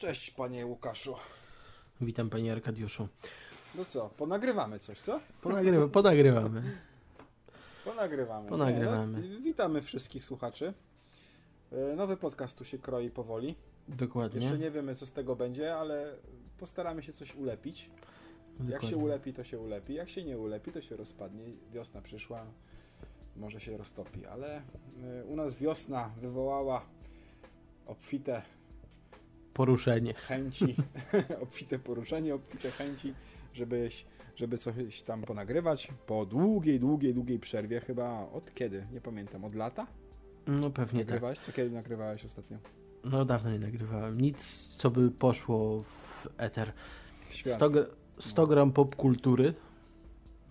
Cześć panie Łukaszu. Witam panie Arkadiuszu. No co, ponagrywamy coś, co? Ponagrywa, ponagrywamy. Ponagrywamy. Ponagrywamy. Nie, no, witamy wszystkich słuchaczy. E, Nowy podcast tu się kroi powoli. Dokładnie. Jeszcze nie wiemy co z tego będzie, ale postaramy się coś ulepić. Jak Dokładnie. się ulepi, to się ulepi. Jak się nie ulepi, to się rozpadnie. Wiosna przyszła, może się roztopi, ale e, u nas wiosna wywołała obfite Poruszenie. chęci, obfite poruszenie, obfite chęci, żebyś, żeby coś tam ponagrywać po długiej, długiej, długiej przerwie, chyba od kiedy? Nie pamiętam, od lata? No pewnie tak. Nagrywałeś? Co kiedy nagrywałeś ostatnio? No dawno nie nagrywałem. Nic, co by poszło w eter. Świat. 100, gr- 100 gram popkultury.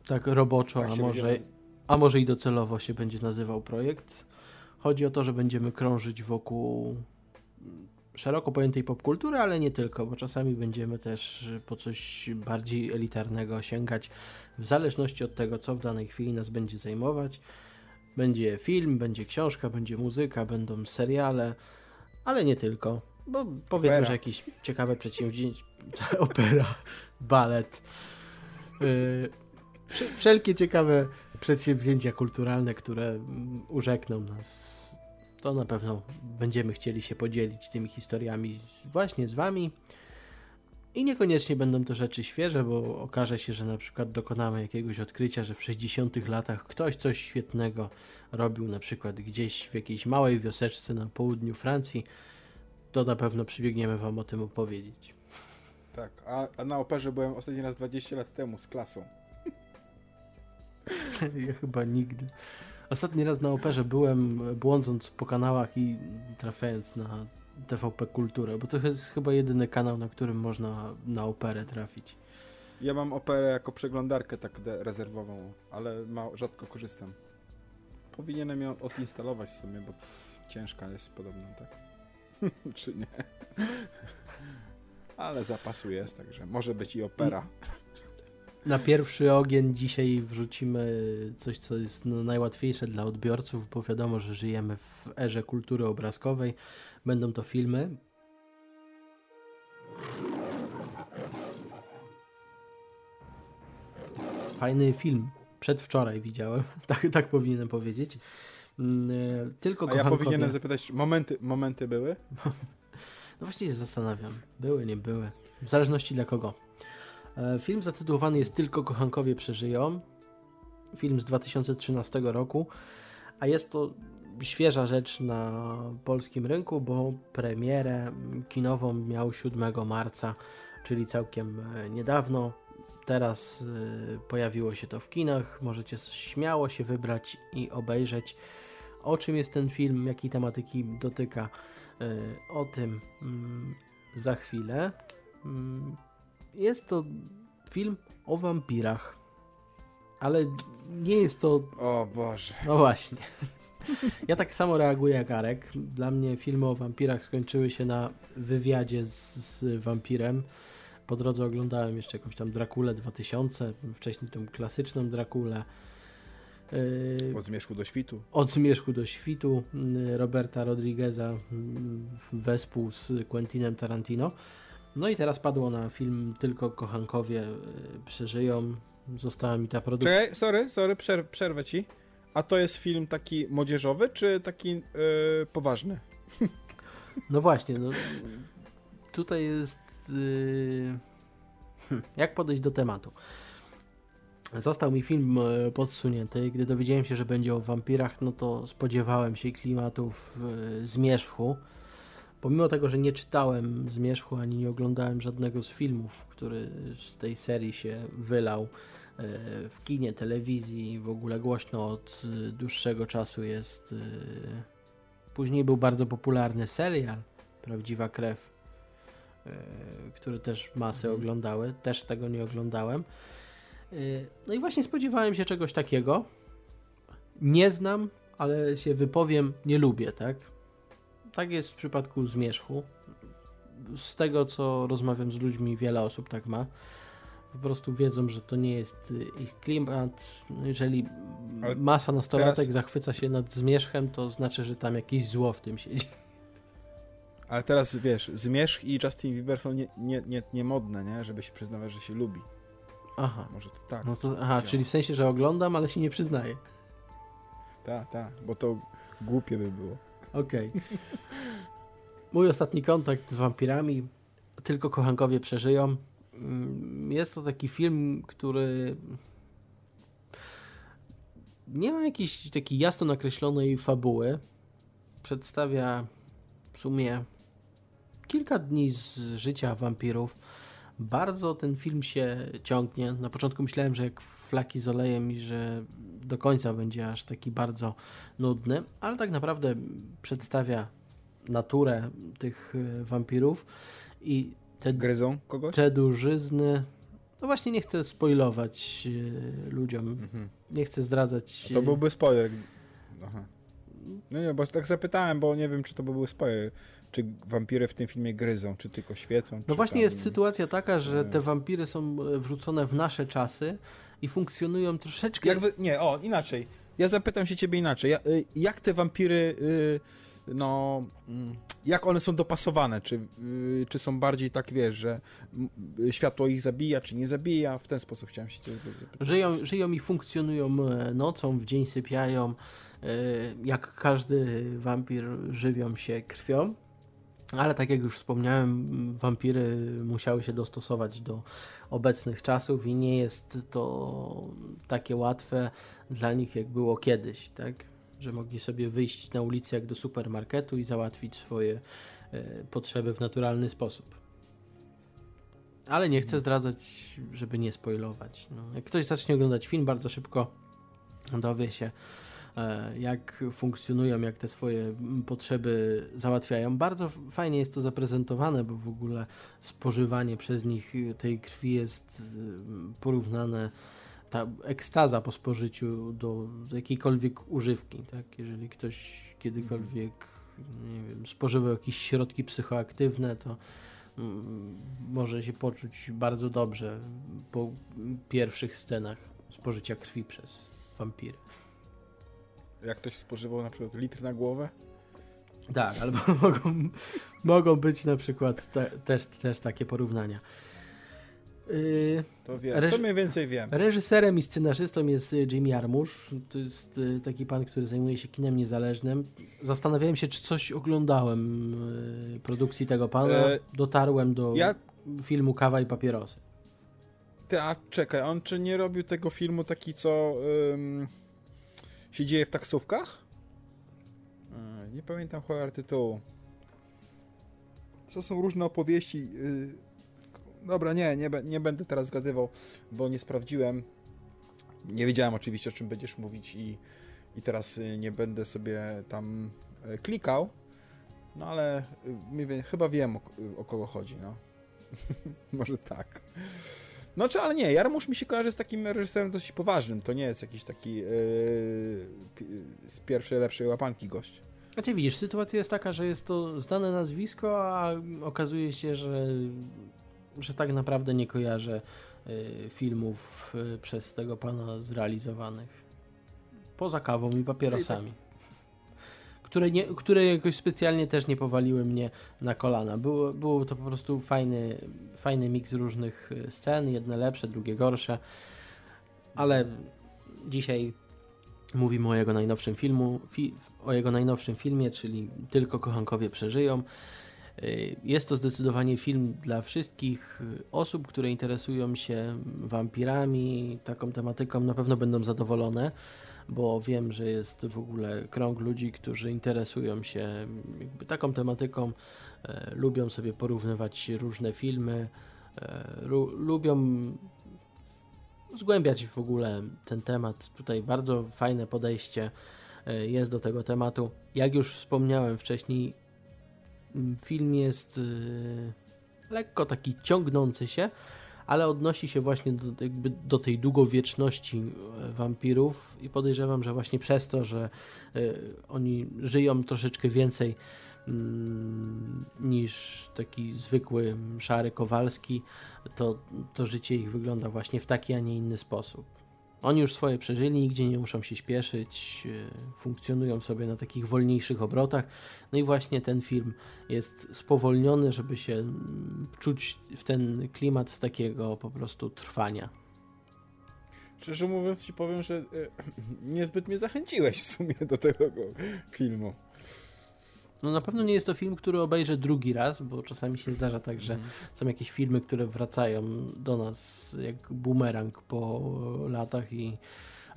Tak roboczo, Tak a może, będzie a może i docelowo się będzie nazywał projekt. Chodzi o to, że będziemy krążyć wokół szeroko pojętej popkultury, ale nie tylko, bo czasami będziemy też po coś bardziej elitarnego sięgać, w zależności od tego, co w danej chwili nas będzie zajmować. Będzie film, będzie książka, będzie muzyka, będą seriale, ale nie tylko, bo powiedzmy, Opera. że jakieś ciekawe przedsięwzięcie, opera, balet, yy, wsze- wszelkie ciekawe przedsięwzięcia kulturalne, które mm, urzekną nas to na pewno będziemy chcieli się podzielić tymi historiami z, właśnie z Wami. I niekoniecznie będą to rzeczy świeże, bo okaże się, że na przykład dokonamy jakiegoś odkrycia, że w 60 latach ktoś coś świetnego robił, na przykład gdzieś w jakiejś małej wioseczce na południu Francji. To na pewno przybiegniemy Wam o tym opowiedzieć. Tak, a, a na operze byłem ostatni raz 20 lat temu z klasą. Ja chyba nigdy. Ostatni raz na operze byłem błądząc po kanałach i trafiając na TVP Kulturę, bo to jest chyba jedyny kanał, na którym można na operę trafić. Ja mam operę jako przeglądarkę tak rezerwową, ale ma, rzadko korzystam. Powinienem ją odinstalować w sumie, bo ciężka jest podobno, tak? Czy nie? ale zapasu jest, także może być i opera. Na pierwszy ogień dzisiaj wrzucimy coś, co jest no, najłatwiejsze dla odbiorców, bo wiadomo, że żyjemy w erze kultury obrazkowej. Będą to filmy. Fajny film. Przedwczoraj widziałem, tak, tak powinienem powiedzieć. Mm, e, Tylko A ja kochankowie- powinienem zapytać, momenty, momenty były? no właśnie się zastanawiam. Były, nie były. W zależności dla kogo. E, Film zatytułowany jest Tylko kochankowie przeżyją. Film z 2013 roku. A jest to świeża rzecz na polskim rynku, bo premierę kinową miał 7 marca, czyli całkiem e, niedawno. Teraz e, pojawiło się to w kinach. Możecie śmiało się wybrać i obejrzeć. O czym jest ten film, jakiej tematyki dotyka. O tym mm, za chwilę. Jest to film o wampirach. Ale nie jest to. O Boże. No właśnie. Ja tak samo reaguję jak Arek. Dla mnie filmy o wampirach skończyły się na wywiadzie z, z wampirem. Po drodze oglądałem jeszcze jakąś tam Drakulę 2000, wcześniej tą klasyczną Drakulę. Yy, Od zmierzchu do świtu. od zmierzchu do świtu y, Roberta Rodrigueza y, wespół z Quentinem Tarantino. No i teraz padło na film Tylko kochankowie y, przeżyją. Została mi ta produkcja. Czekaj, sorry, sorry, przer- przerwę ci. A to jest film taki młodzieżowy, czy taki yy, poważny? No właśnie, no, tutaj jest. y, hm, jak podejść do tematu? Został mi film e, podsunięty. i Gdy dowiedziałem się, że będzie o wampirach, no to spodziewałem się klimatów e, Zmierzchu. Pomimo tego, że nie czytałem Zmierzchu ani nie oglądałem żadnego z filmów, który z tej serii się wylał e, w kinie, telewizji, w ogóle głośno od e, dłuższego czasu jest. e, Później był bardzo popularny serial Prawdziwa Krew, który też masy Mhm. oglądały. Też tego nie oglądałem. No i właśnie spodziewałem się czegoś takiego. Nie znam, ale się wypowiem, nie lubię, tak? Tak jest w przypadku Zmierzchu. Z tego, co rozmawiam z ludźmi, wiele osób tak ma. Po prostu wiedzą, że to nie jest y, ich klimat. Jeżeli Ale masa nastolatek teraz- zachwyca się nad Zmierzchem, to znaczy, że tam jakieś zło w tym siedzi. Ale teraz wiesz, Zmierzch i Justin Bieber są nie, nie, nie, nie modne, nie? Żeby się przyznawać, że się lubi. Aha. Może to tak. No to, aha, czyli w sensie, że oglądam, ale się nie przyznaję. Tak, tak, bo to głupie by było. Okej. Mój ostatni kontakt z wampirami. Tylko kochankowie przeżyją. Mm, Jest to taki film, który nie ma jakiejś takiej jasno nakreślonej fabuły. Przedstawia w sumie kilka dni z życia wampirów. Bardzo ten film się ciągnie. Na początku myślałem, że jak flaki z olejem i że do końca będzie aż taki bardzo nudny, ale tak naprawdę przedstawia naturę tych e, wampirów i te, Gryzą kogoś? te dużyzny. No właśnie nie chcę spoilować e, ludziom, Mhm. nie chcę zdradzać. To e, byłby spoiler. Aha. No nie, bo tak zapytałem, bo nie wiem, czy to byłby spoiler. Czy wampiry w tym filmie gryzą, czy tylko świecą? No właśnie tam... jest sytuacja taka, że e, te wampiry są e, wrzucone w nasze czasy i funkcjonują troszeczkę. Jak wy... Nie, o, inaczej. Ja zapytam się ciebie inaczej. Y, jak te wampiry, no, mm, jak one są dopasowane? Czy, czy są bardziej tak, wiesz, że światło ich zabija, czy nie zabija? W ten sposób chciałem się ciebie zapytać. Żyją, żyją i funkcjonują e, nocą, w dzień sypiają. e, Jak każdy wampir żywią się krwią. Ale tak jak już wspomniałem, wampiry musiały się dostosować do obecnych czasów i nie jest to takie łatwe dla nich, jak było kiedyś, tak? Że mogli sobie wyjść na ulicę jak do supermarketu i załatwić swoje e, potrzeby w naturalny sposób. Ale nie chcę zdradzać, żeby nie spoilować. No, jak ktoś zacznie oglądać film, bardzo szybko dowie się, jak funkcjonują, jak te swoje potrzeby załatwiają. Bardzo fajnie jest to zaprezentowane, bo w ogóle spożywanie przez nich tej krwi jest y, porównane, ta ekstaza po spożyciu do, jakiejkolwiek używki. Tak? Jeżeli ktoś kiedykolwiek wiem, spożywał jakieś środki psychoaktywne, to mm, może się poczuć bardzo dobrze po pierwszych scenach spożycia krwi przez wampiry. Jak ktoś spożywał na przykład litr na głowę? Tak, albo mogą, mogą być na przykład te, też, też takie porównania. Yy, To wiem, Reż- to mniej więcej wiem. reżyserem i scenarzystą jest y, Jim Jarmusch. To jest y, taki pan, który zajmuje się kinem niezależnym. Zastanawiałem się, czy coś oglądałem y, produkcji tego pana. E, Dotarłem do Ja, filmu Kawa i Papierosy. ty, a czekaj, on czy nie robił tego filmu taki, co ym, się dzieje w taksówkach? E, Nie pamiętam cholera tytułu. Co są różne opowieści. y, Dobra, nie, nie, nie będę teraz zgadywał, bo nie sprawdziłem. Nie wiedziałem oczywiście, o czym będziesz mówić i, i teraz y, nie będę sobie tam klikał. No ale chyba wiem, o, o kogo chodzi, no. Może tak. No czy, ale nie, Jarmusz mi się kojarzy z takim reżyserem dosyć poważnym. To nie jest jakiś taki yy, z pierwszej, lepszej łapanki gość. Znaczy widzisz, sytuacja jest taka, że jest to znane nazwisko, a okazuje się, że, że tak naprawdę nie kojarzę y, filmów y, przez tego pana zrealizowanych. Poza kawą i papierosami. Które, nie, które jakoś specjalnie też nie powaliły mnie na kolana. Było, było to po prostu fajny, fajny miks różnych y, scen, jedne lepsze, drugie gorsze. Ale dzisiaj mówimy o jego najnowszym filmu, fi, o jego najnowszym filmie, czyli Tylko kochankowie przeżyją. Y, Jest to zdecydowanie film dla wszystkich y, osób, które interesują się wampirami, taką tematyką, na pewno będą zadowolone, bo wiem, że jest w ogóle krąg ludzi, którzy interesują się taką tematyką, e, lubią sobie porównywać różne filmy, e, lu- lubią zgłębiać w ogóle ten temat. Tutaj bardzo fajne podejście e, jest do tego tematu. Jak już wspomniałem wcześniej, film jest e, lekko taki ciągnący się, ale odnosi się właśnie do, jakby do tej długowieczności e, wampirów i podejrzewam, że właśnie przez to, że e, oni żyją troszeczkę więcej mm, niż taki zwykły szary Kowalski, to, to życie ich wygląda właśnie w taki, a nie inny sposób. Oni już swoje przeżyli, nigdzie nie muszą się śpieszyć, e, funkcjonują sobie na takich wolniejszych obrotach. No i właśnie ten film jest spowolniony, żeby się mm, czuć w ten klimat takiego po prostu trwania. Szczerze mówiąc ci powiem, że e, niezbyt mnie zachęciłeś w sumie do tego filmu. No na pewno nie jest to film, który obejrzę drugi raz, bo czasami się zdarza tak, że mm. są jakieś filmy, które wracają do nas jak bumerang po latach i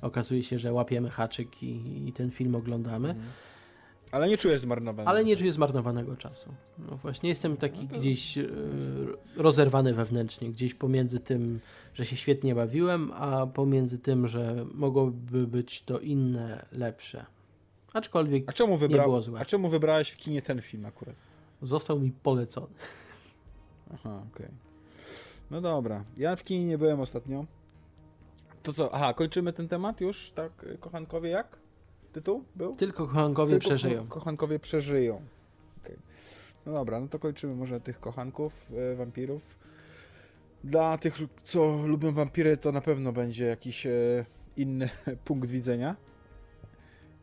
okazuje się, że łapiemy haczyk i, i ten film oglądamy. Mm. Ale nie czuję zmarnowanego Ale nie czuję zmarnowanego czasu. No właśnie, jestem taki no gdzieś e, rozerwany wewnętrznie, gdzieś pomiędzy tym, że się świetnie bawiłem, a pomiędzy tym, że mogłoby być to inne, lepsze. Aczkolwiek a czemu wybra... nie było złe. A czemu wybrałeś w kinie ten film akurat? Został mi polecony. Aha, okej. Okay. No dobra. Ja w kinie nie byłem ostatnio. To co? Aha, kończymy ten temat już? Tak, kochankowie jak? Tytuł był? Tylko kochankowie Tylko przeżyją. Ko kochankowie przeżyją. Okay. No dobra, no to kończymy może tych kochanków, e, wampirów. Dla tych, co lubią wampiry, to na pewno będzie jakiś e, inny punkt widzenia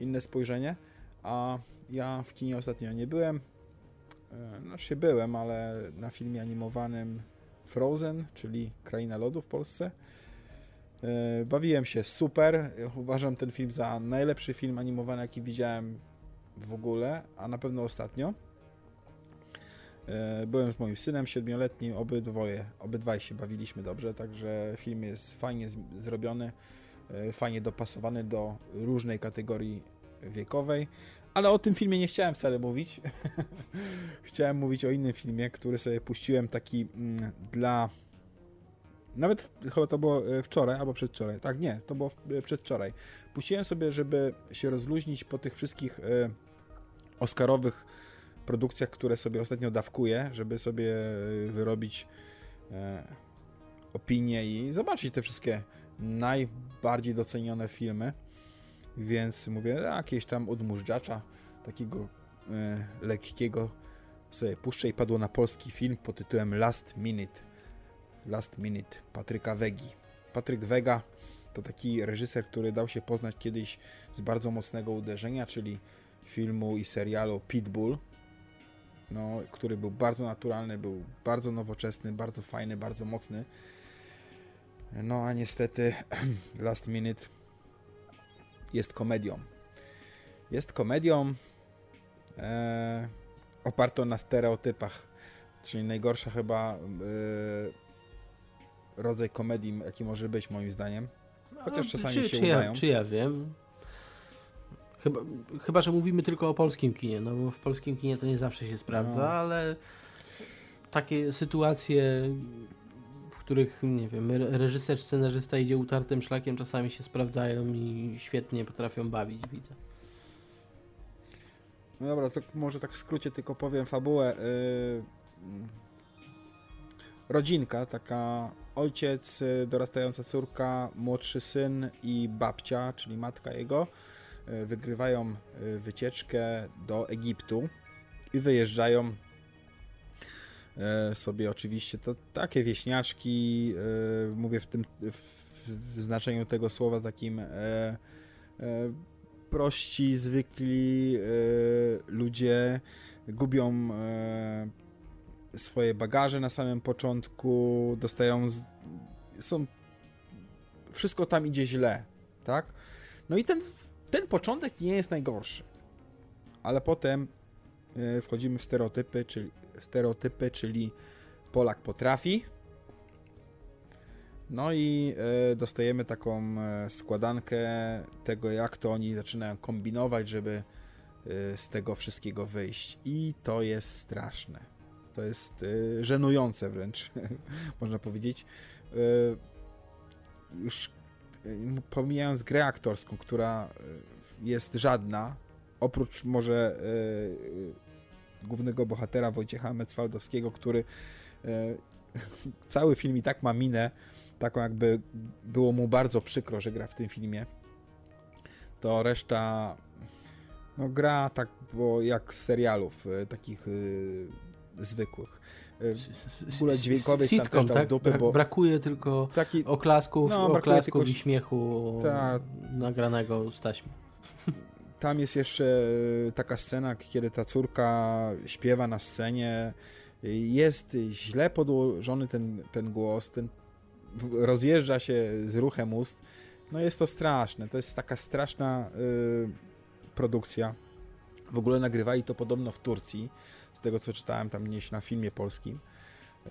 inne spojrzenie, a ja w kinie ostatnio nie byłem, znaczy się byłem, ale na filmie animowanym Frozen, czyli Kraina Lodu w Polsce. E, bawiłem się super. Uważam ten film za najlepszy film animowany, jaki widziałem w ogóle, a na pewno ostatnio. E, byłem z moim synem siedmioletnim, obydwoje, obydwaj się bawiliśmy dobrze, także film jest fajnie zrobiony. E, fajnie dopasowany do różnej kategorii wiekowej. Ale o tym filmie nie chciałem wcale mówić. chciałem mówić o innym filmie, który sobie puściłem taki mm, dla. Nawet chyba to było e, wczoraj albo przedwczoraj. Tak, nie, to było e, przedwczoraj. Puściłem sobie, żeby się rozluźnić po tych wszystkich Oscarowych produkcjach, które sobie ostatnio dawkuję, żeby sobie wyrobić y, opinię i zobaczyć te wszystkie najbardziej docenione filmy. Więc mówię, jakieś tam odmóżdżacza, takiego e, lekkiego sobie puszczę i padło na polski film pod tytułem Last Minute. Last Minute Patryka Wegi. Patryk Wega to taki reżyser, który dał się poznać kiedyś z bardzo mocnego uderzenia, czyli filmu i serialu Pitbull, no, który był bardzo naturalny, był bardzo nowoczesny, bardzo fajny, bardzo mocny. No a niestety Last Minute jest komedią. Jest komedią e, opartą na stereotypach, czyli najgorsza chyba e, rodzaj komedii, jaki może być moim zdaniem. Chociaż no, czasami czy, się czy udają. Ja, czy ja wiem. Chyba, chyba, że mówimy tylko o polskim kinie, no bo w polskim kinie to nie zawsze się sprawdza, no. ale takie sytuacje których, nie wiem, reżyser, scenarzysta idzie utartym szlakiem, czasami się sprawdzają i świetnie potrafią bawić, widzę. No dobra, to może tak w skrócie tylko powiem fabułę. Yy... Rodzinka, taka ojciec, y, dorastająca córka, młodszy syn i babcia, czyli matka jego, y, wygrywają y, wycieczkę do Egiptu i wyjeżdżają sobie oczywiście to takie wieśniaczki, e, mówię w tym w znaczeniu tego słowa takim e, prości, zwykli ludzie gubią swoje bagaże na samym początku, dostają są wszystko tam idzie źle, tak? No i ten, ten początek nie jest najgorszy. Ale potem wchodzimy w stereotypy, czyli stereotypy, czyli Polak potrafi. No i e, dostajemy taką e, składankę tego, jak to oni zaczynają kombinować, żeby e, z tego wszystkiego wyjść. I to jest straszne. To jest żenujące wręcz, można powiedzieć. Już pomijając grę aktorską, która jest żadna, oprócz może głównego bohatera Wojciecha Metzwaldowskiego, który e, cały film i tak ma minę taką jakby było mu bardzo przykro, że gra w tym filmie. To reszta no gra tak bo jak z serialów e, takich e, zwykłych. w ogóle dźwiękowej sitcom, tak? dupy, bo Brakuje tylko taki, oklasków, No, oklasków tylko- i śmiechu Ta. nagranego z taśmy. Tam jest jeszcze taka scena, kiedy ta córka śpiewa na scenie, jest źle podłożony ten, ten głos, ten rozjeżdża się z ruchem ust. No jest to straszne, to jest taka straszna y, produkcja. W ogóle nagrywali to podobno w Turcji, z tego co czytałem tam gdzieś na filmie polskim. Y,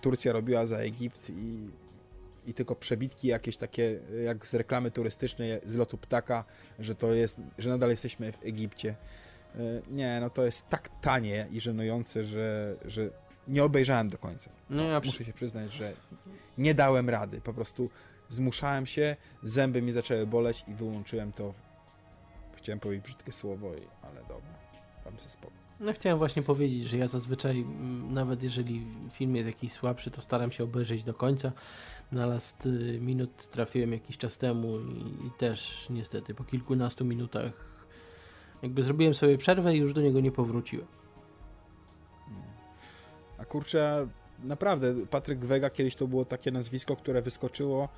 Turcja robiła za Egipt i, i tylko przebitki jakieś takie, jak z reklamy turystycznej, z lotu ptaka, że to jest, że nadal jesteśmy w Egipcie. Y, Nie, no to jest tak tanie i żenujące, że, że nie obejrzałem do końca. No ja. Muszę się przyznać, że nie dałem rady. Po prostu zmuszałem się, zęby mi zaczęły boleć i wyłączyłem to. Chciałem powiedzieć brzydkie słowo, ale dobra, dam sobie spokój. no chciałem właśnie powiedzieć, że ja zazwyczaj, nawet jeżeli film jest jakiś słabszy, to staram się obejrzeć do końca. Na last y, minut trafiłem jakiś czas temu i, i też niestety po kilkunastu minutach jakby zrobiłem sobie przerwę i już do niego nie powróciłem. A kurczę, naprawdę, Patryk Wega kiedyś to było takie nazwisko, które wyskoczyło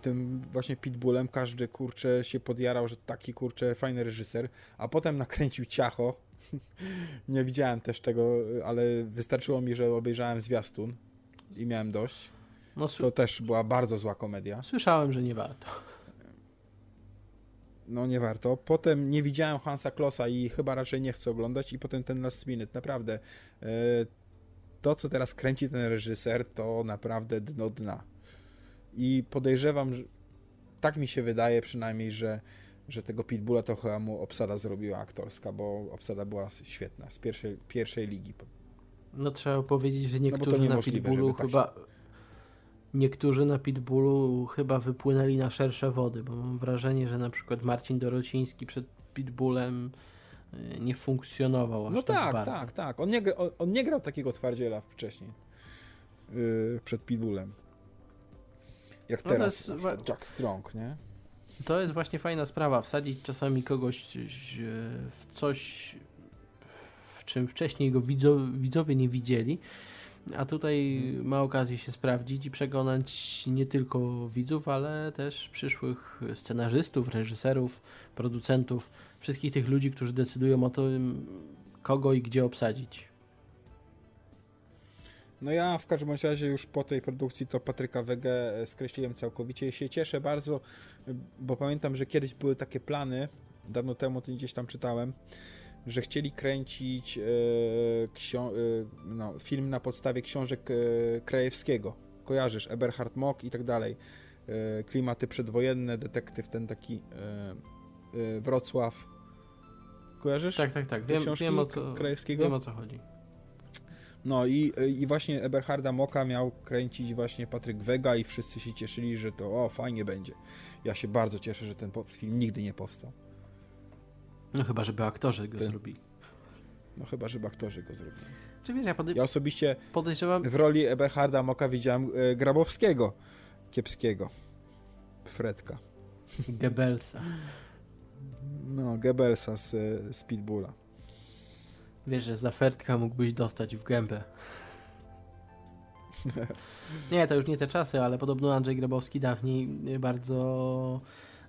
tym właśnie Pitbullem. Każdy kurczę się podjarał, że taki kurczę fajny reżyser, a potem nakręcił Ciacho. nie widziałem też tego, ale wystarczyło mi, że obejrzałem zwiastun i miałem dość. No, To też była bardzo zła komedia. słyszałem, że nie warto. No nie warto. Potem nie widziałem Hansa Klossa i chyba raczej nie chcę oglądać i potem ten Last Minute, naprawdę. e, To, co teraz kręci ten reżyser, to naprawdę dno dna. I podejrzewam, że tak mi się wydaje przynajmniej, że, że tego Pitbulla to chyba mu obsada zrobiła aktorska, bo obsada była świetna, z pierwszej, pierwszej ligi. No trzeba powiedzieć, że to niektórzy na niemożliwe, Pitbullu tak chyba niektórzy na Pitbullu chyba wypłynęli na szersze wody, bo mam wrażenie, że na przykład Marcin Dorociński przed Pitbullem y, nie funkcjonował aż No tak, tak, tak, tak. On nie, on, on nie grał takiego twardziela wcześniej. Yy, przed Pitbullem. Jak No teraz. jest Jack Strong, nie? To jest właśnie fajna sprawa, wsadzić czasami kogoś y, w coś, w czym wcześniej go widzowie, widzowie nie widzieli, a tutaj Mhm. ma okazję się sprawdzić i przekonać nie tylko widzów, ale też przyszłych scenarzystów, reżyserów, producentów, wszystkich tych ludzi, którzy decydują o tym, kogo i gdzie obsadzić. No ja w każdym razie już po tej produkcji to Patryka Wegę e, skreśliłem całkowicie i się cieszę bardzo, bo pamiętam, że kiedyś były takie plany, dawno temu to gdzieś tam czytałem, że chcieli kręcić e, e, no, film na podstawie książek Krajewskiego. Kojarzysz, Eberhard Mock i tak dalej. Klimaty przedwojenne, detektyw ten taki Wrocław. Kojarzysz? Tak, tak, tak. Wiem, książki wiem, o co, Krajewskiego? wiem o co chodzi. No i, i właśnie Eberharda Moka miał kręcić właśnie Patryk Wega i wszyscy się cieszyli, że to o, fajnie będzie. Ja się bardzo cieszę, że ten film nigdy nie powstał. No chyba, żeby aktorzy go Ty. zrobili. No chyba, żeby aktorzy go zrobili. Czy wiesz, ja podej- Ja osobiście podejrzewam, w roli Eberharda Moka widziałem e, Grabowskiego, kiepskiego. Fredka. Goebbelsa. No, Goebbelsa z, e, z Pitbulla. Wiesz, że za fertka mógłbyś dostać w gębę. Nie, to już nie te czasy, ale podobno Andrzej Grabowski dawniej bardzo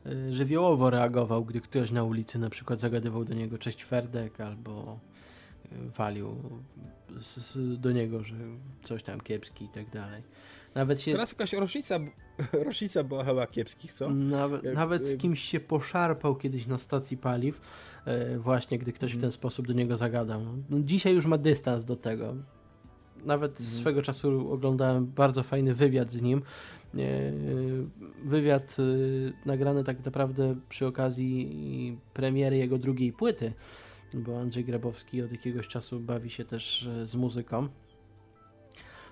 y, żywiołowo reagował, gdy ktoś na ulicy na przykład zagadywał do niego cześć Ferdek albo y, walił do niego, że coś tam kiepski i tak dalej. Nawet się Teraz jakaś rocznica, rocznica była chyba kiepskich, co? Nawet, nawet z jak- kimś się poszarpał kiedyś na stacji paliw, e, właśnie gdy ktoś w ten sposób do niego zagadał. No, dzisiaj już ma dystans do tego. Nawet Mhm. swego czasu oglądałem bardzo fajny wywiad z nim. E, wywiad e, nagrany tak naprawdę przy okazji premiery jego drugiej płyty, bo Andrzej Grabowski od jakiegoś czasu bawi się też z muzyką.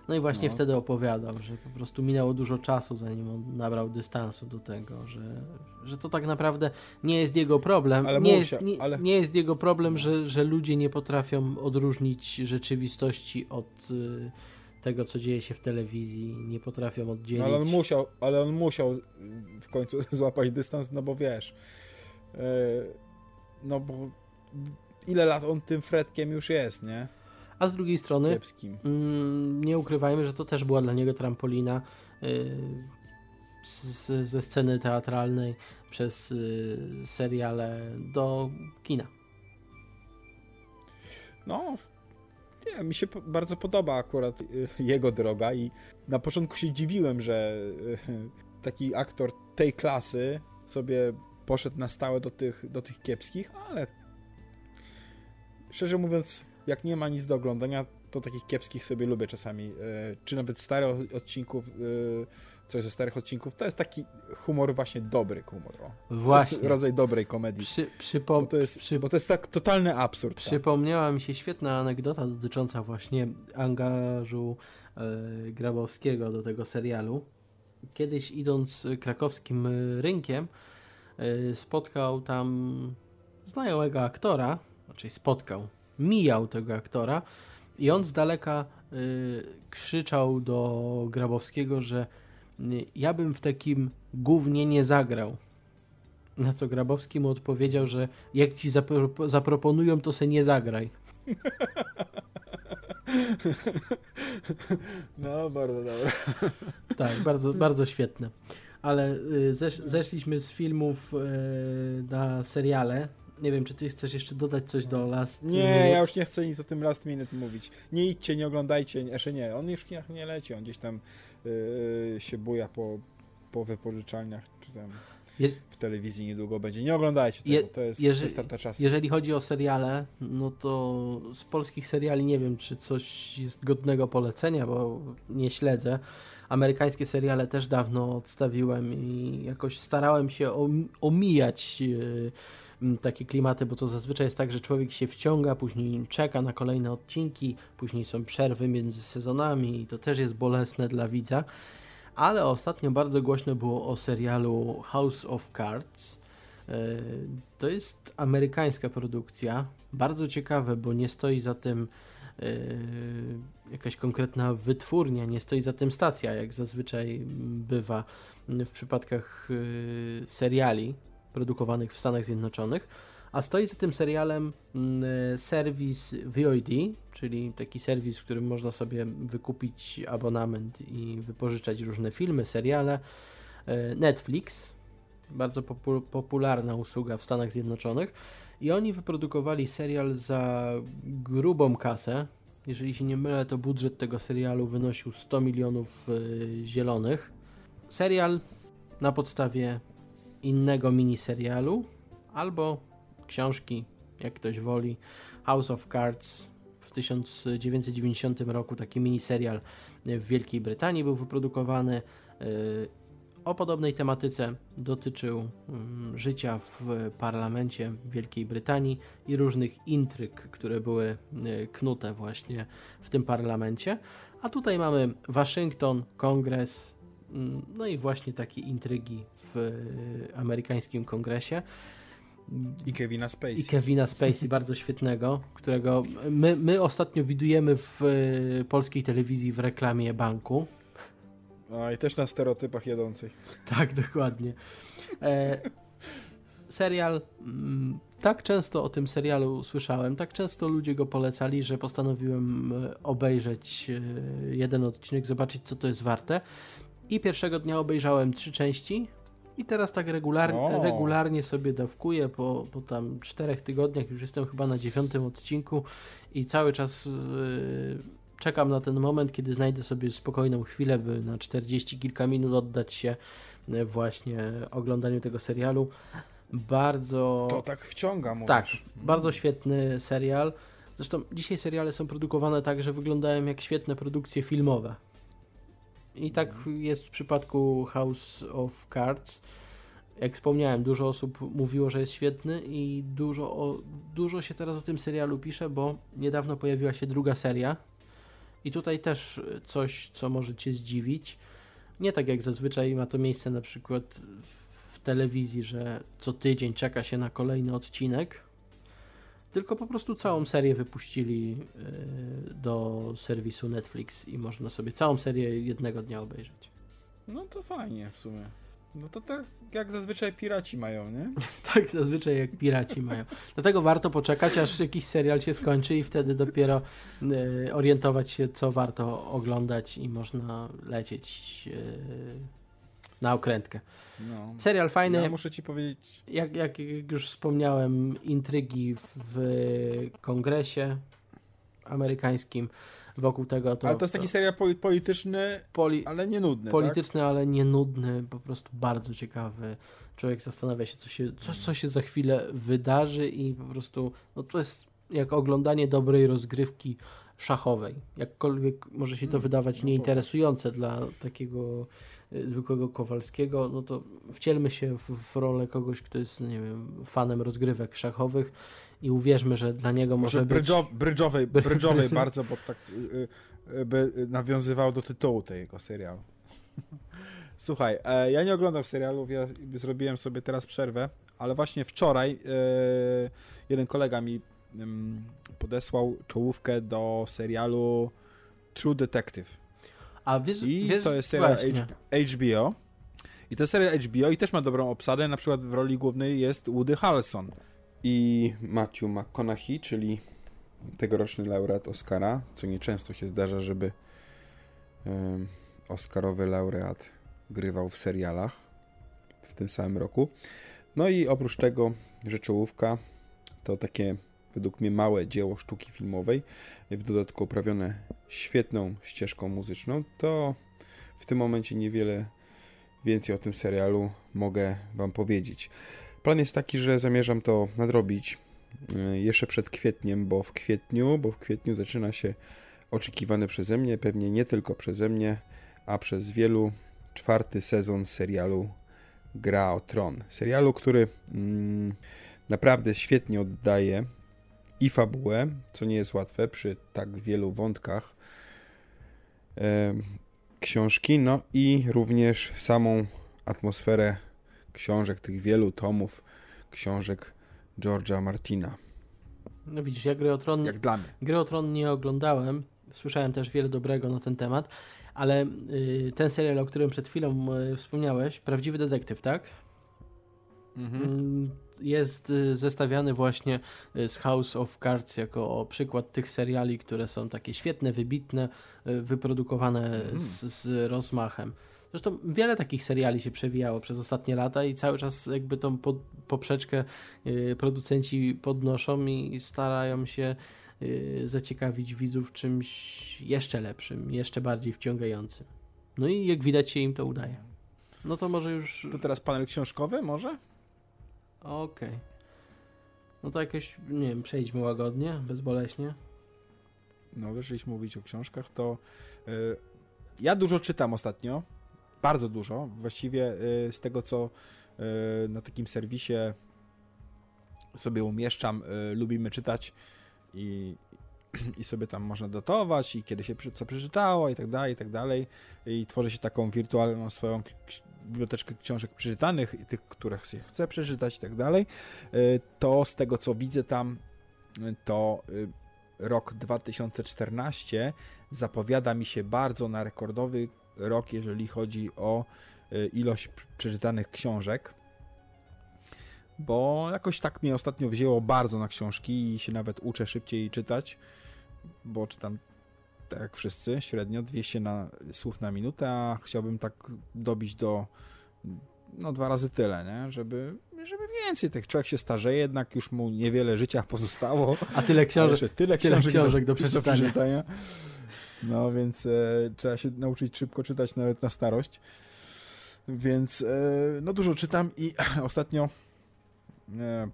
No i właśnie No. wtedy opowiadał, że po prostu minęło dużo czasu, zanim on nabrał dystansu do tego, że, że to tak naprawdę nie jest jego problem. Ale nie, musiał, jest, nie, ale- nie jest jego problem, że, że ludzie nie potrafią odróżnić rzeczywistości od y, tego, co dzieje się w telewizji, nie potrafią oddzielić. No, ale on musiał, ale on musiał w końcu złapać dystans, no bo wiesz, e, no bo ile lat on tym Fredkiem już jest, nie? A z drugiej strony, mm, nie ukrywajmy, że to też była dla niego trampolina y, z, ze sceny teatralnej przez y, seriale do kina. No, nie, mi się bardzo podoba akurat y, jego droga i na początku się dziwiłem, że y, taki aktor tej klasy sobie poszedł na stałe do tych, do tych kiepskich, ale szczerze mówiąc, jak nie ma nic do oglądania, to takich kiepskich sobie lubię czasami. y, Czy nawet stare odcinków, y, coś ze starych odcinków, to jest taki humor właśnie dobry humor. O. To jest Właśnie. rodzaj dobrej komedii. Przy, Bo to jest, przy- bo to jest tak totalny absurd. tak. Przypomniała mi się świetna anegdota dotycząca właśnie angażu e, Grabowskiego do tego serialu. Kiedyś idąc krakowskim e, rynkiem e, spotkał tam znajomego aktora, raczej spotkał, mijał tego aktora i on z daleka e, krzyczał do Grabowskiego, że y, ja bym w takim gównie nie zagrał. Na co Grabowski mu odpowiedział, że jak ci zapro- zaproponują, to se nie zagraj. No, bardzo dobre. Tak, bardzo, bardzo świetne. Ale y, zesz, zeszliśmy z filmów y, na seriale. Nie wiem, czy ty chcesz jeszcze dodać coś do Last Nie, Minute? ja już nie chcę nic o tym Last Minute mówić. Nie idźcie, nie oglądajcie, jeszcze nie, on już w kinach nie leci, on gdzieś tam yy, się buja po, po wypożyczalniach, czy tam w telewizji niedługo będzie. Nie oglądajcie tego, Je- to jest jeżeli- strata czasu. Jeżeli chodzi o seriale, no to z polskich seriali nie wiem, czy coś jest godnego polecenia, bo nie śledzę. Amerykańskie seriale też dawno odstawiłem i jakoś starałem się om- omijać yy, takie klimaty, bo to zazwyczaj jest tak, że człowiek się wciąga, później czeka na kolejne odcinki, później są przerwy między sezonami i to też jest bolesne dla widza. Ale ostatnio bardzo głośno było o serialu House of Cards. E, To jest amerykańska produkcja. Bardzo ciekawe, bo nie stoi za tym e, jakaś konkretna wytwórnia, nie stoi za tym stacja, jak zazwyczaj bywa w przypadkach e, seriali produkowanych w Stanach Zjednoczonych. A stoi za tym serialem mm, e, serwis VOD, czyli taki serwis, w którym można sobie wykupić abonament i wypożyczać różne filmy, seriale. E, Netflix, bardzo popu- popularna usługa w Stanach Zjednoczonych. I oni wyprodukowali serial za grubą kasę. Jeżeli się nie mylę, to budżet tego serialu wynosił 100 milionów e, zielonych. Serial na podstawie innego miniserialu albo książki, jak ktoś woli. House of Cards w 1990 roku taki miniserial w Wielkiej Brytanii był wyprodukowany. e, O podobnej tematyce dotyczył mm, życia w parlamencie Wielkiej Brytanii i różnych intryg, które były e, knute właśnie w tym parlamencie. A tutaj mamy Waszyngton, Kongres, no i właśnie takie intrygi w e, amerykańskim kongresie. I Kevina Spacey. I Kevina Spacey, bardzo świetnego, którego my, my ostatnio widujemy w e, polskiej telewizji w reklamie banku. A, I też na stereotypach jadących. Tak, dokładnie. E, serial. Mm, tak często o tym serialu słyszałem, tak często ludzie go polecali, że postanowiłem e, obejrzeć jeden odcinek, zobaczyć co to jest warte. I pierwszego dnia obejrzałem trzy części. I teraz tak regularnie, O. regularnie sobie dawkuję, po, po tam czterech tygodniach, już jestem chyba na dziewiątym odcinku i cały czas e, czekam na ten moment, kiedy znajdę sobie spokojną chwilę, by na 40 kilka minut oddać się e, właśnie oglądaniu tego serialu. Bardzo. To tak wciąga, mówisz. Tak, bardzo świetny serial. Zresztą dzisiaj seriale są produkowane tak, że wyglądają jak świetne produkcje filmowe. I tak jest w przypadku House of Cards. Jak wspomniałem, dużo osób mówiło, że jest świetny i dużo, o, dużo się teraz o tym serialu pisze, bo niedawno pojawiła się druga seria. I tutaj też coś, co może Cię zdziwić. Nie tak jak zazwyczaj ma to miejsce na przykład w telewizji, że co tydzień czeka się na kolejny odcinek, tylko po prostu całą serię wypuścili y, do serwisu Netflix i można sobie całą serię jednego dnia obejrzeć. No to fajnie w sumie. No to tak jak zazwyczaj piraci mają, nie? tak zazwyczaj jak piraci mają. Dlatego warto poczekać, aż jakiś serial się skończy i wtedy dopiero y, orientować się, co warto oglądać i można lecieć y, na okrętkę. No. Serial fajny. Ja muszę ci powiedzieć. Jak, jak już wspomniałem, intrygi w kongresie amerykańskim wokół tego. To, ale to jest taki serial polityczny, poli ale nie nudny. Polityczny, tak? ale nie nudny, po prostu bardzo ciekawy. Człowiek zastanawia się, co się, co, co się za chwilę wydarzy i po prostu no to jest jak oglądanie dobrej rozgrywki szachowej. Jakkolwiek może się to hmm, wydawać no nieinteresujące dla takiego zwykłego Kowalskiego, no to wcielmy się w, w rolę kogoś, kto jest, nie wiem, fanem rozgrywek szachowych i uwierzmy, że dla niego może, może być... Brydżowej, brydżowej bardzo, bo tak y, y, by nawiązywał do tytułu tego serialu. Słuchaj, e, ja nie oglądam serialów, ja zrobiłem sobie teraz przerwę, ale właśnie wczoraj e, jeden kolega mi podesłał czołówkę do serialu True Detective. A wiesz, I wiesz, to jest serial HBO. I to jest serial HBO i też ma dobrą obsadę. Na przykład w roli głównej jest Woody Harrelson i Matthew McConaughey, czyli tegoroczny laureat Oscara, co nieczęsto się zdarza, żeby um, Oscarowy laureat grywał w serialach w tym samym roku. No i oprócz tego rzeczołówka to takie według mnie małe dzieło sztuki filmowej, w dodatku oprawione świetną ścieżką muzyczną, to w tym momencie niewiele więcej o tym serialu mogę Wam powiedzieć. Plan jest taki, że zamierzam to nadrobić e, jeszcze przed kwietniem, bo w kwietniu, bo w kwietniu zaczyna się oczekiwany przeze mnie, pewnie nie tylko przeze mnie, a przez wielu czwarty sezon serialu Gra o Tron. Serialu, który mm, naprawdę świetnie oddaje i fabułę, co nie jest łatwe przy tak wielu wątkach e, książki, no i również samą atmosferę książek, tych wielu tomów książek George'a Martina. No widzisz, ja Gry o Tron, Jak dla mnie. Gry o Tron nie oglądałem, słyszałem też wiele dobrego na ten temat, ale y, ten serial, o którym przed chwilą y, wspomniałeś, Prawdziwy Detektyw, tak? Mhm. Mm, jest y, zestawiany właśnie y, z House of Cards jako przykład tych seriali, które są takie świetne, wybitne, y, wyprodukowane mhm. z, z rozmachem. Zresztą wiele takich seriali się przewijało przez ostatnie lata i cały czas jakby tą po, poprzeczkę producenci podnoszą i starają się zaciekawić widzów czymś jeszcze lepszym, jeszcze bardziej wciągającym. No i jak widać się im to udaje. No to może już... To teraz panel książkowy może? Okej. Okay. No to jakoś, nie wiem, przejdźmy łagodnie, bezboleśnie. No, zaczęliśmy mówić o książkach, to yy, ja dużo czytam ostatnio bardzo dużo. Właściwie y, z tego, co y, na takim serwisie sobie umieszczam, lubimy czytać i, i sobie tam można dotować i kiedy się co przeczytało i tak dalej, i tak dalej. I tworzy się taką wirtualną swoją biblioteczkę książek przeczytanych i tych, które się chce przeczytać i tak dalej. To z tego, co widzę tam, to rok 2014 zapowiada mi się bardzo na rekordowy rok, jeżeli chodzi o y, ilość przeczytanych książek. Bo jakoś tak mnie ostatnio wzięło bardzo na książki i się nawet uczę szybciej czytać, bo czytam tak jak wszyscy, średnio 200 na, słów na minutę, a chciałbym tak dobić do no dwa razy tyle, nie? Żeby, żeby więcej tych człowiek się starzeje, jednak już mu niewiele życia pozostało. A tyle książek, tyle książek, książek do, do, przeczytania. Do przeczytania. No więc e, trzeba się nauczyć szybko czytać nawet na starość. Więc e, no dużo czytam i ostatnio e,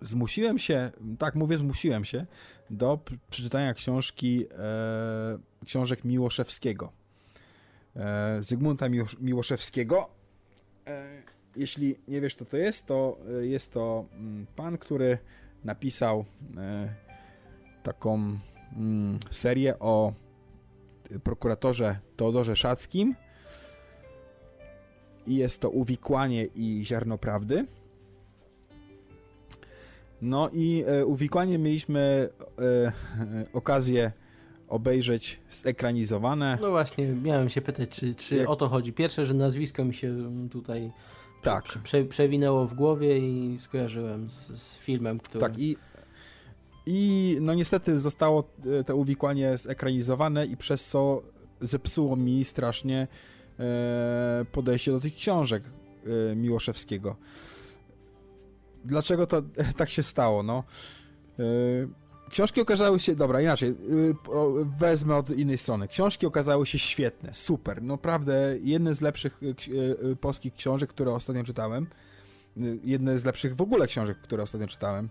zmusiłem się, tak mówię, zmusiłem się do przeczytania książki, e, książek Miłoszewskiego. E, Zygmunta Miłoszewskiego. E, jeśli nie wiesz, kto to jest, to e, jest to mm, pan, który napisał taką mm, serię o prokuratorze Teodorze Szackim i jest to Uwikłanie i Ziarno Prawdy. No i e, uwikłanie mieliśmy e, okazję obejrzeć zekranizowane. No właśnie, miałem się pytać, czy, czy Jak... o to chodzi. Pierwsze, że nazwisko mi się tutaj tak. prze, prze, przewinęło w głowie i skojarzyłem z, z filmem, który... Tak, i i no niestety zostało e, to uwikłanie zekranizowane i przez co zepsuło mi strasznie e, podejście do tych książek e, Miłoszewskiego. Dlaczego to tak się stało? No, książki okazały się, dobra, inaczej, wezmę od innej strony. Książki okazały się świetne, super, naprawdę jedne z lepszych polskich książek, które ostatnio czytałem. Jedne z lepszych w ogóle książek, które ostatnio czytałem